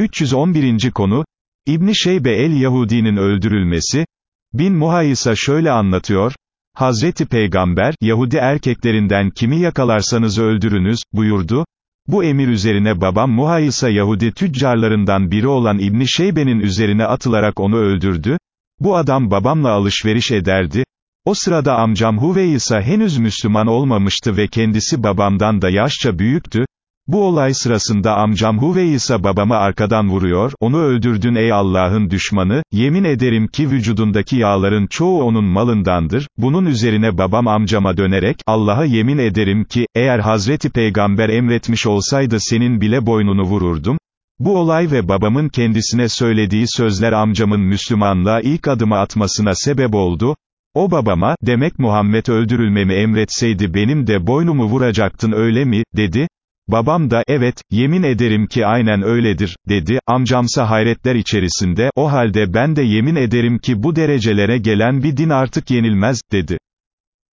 311. konu, İbni Şeybe el-Yahudi'nin öldürülmesi, Bin Muhayisa şöyle anlatıyor, Hazreti Peygamber, Yahudi erkeklerinden kimi yakalarsanız öldürünüz, buyurdu, bu emir üzerine babam Muhayisa Yahudi tüccarlarından biri olan İbni Şeybe'nin üzerine atılarak onu öldürdü, bu adam babamla alışveriş ederdi, o sırada amcam Huveysa henüz Müslüman olmamıştı ve kendisi babamdan da yaşça büyüktü, bu olay sırasında amcam Huveysa babamı arkadan vuruyor, onu öldürdün ey Allah'ın düşmanı, yemin ederim ki vücudundaki yağların çoğu onun malındandır, bunun üzerine babam amcama dönerek, Allah'a yemin ederim ki, eğer Hazreti Peygamber emretmiş olsaydı senin bile boynunu vururdum, bu olay ve babamın kendisine söylediği sözler amcamın Müslümanlığa ilk adımı atmasına sebep oldu, o babama, demek Muhammed öldürülmemi emretseydi benim de boynumu vuracaktın öyle mi, dedi, Babam da, evet, yemin ederim ki aynen öyledir, dedi, amcamsa hayretler içerisinde, o halde ben de yemin ederim ki bu derecelere gelen bir din artık yenilmez, dedi.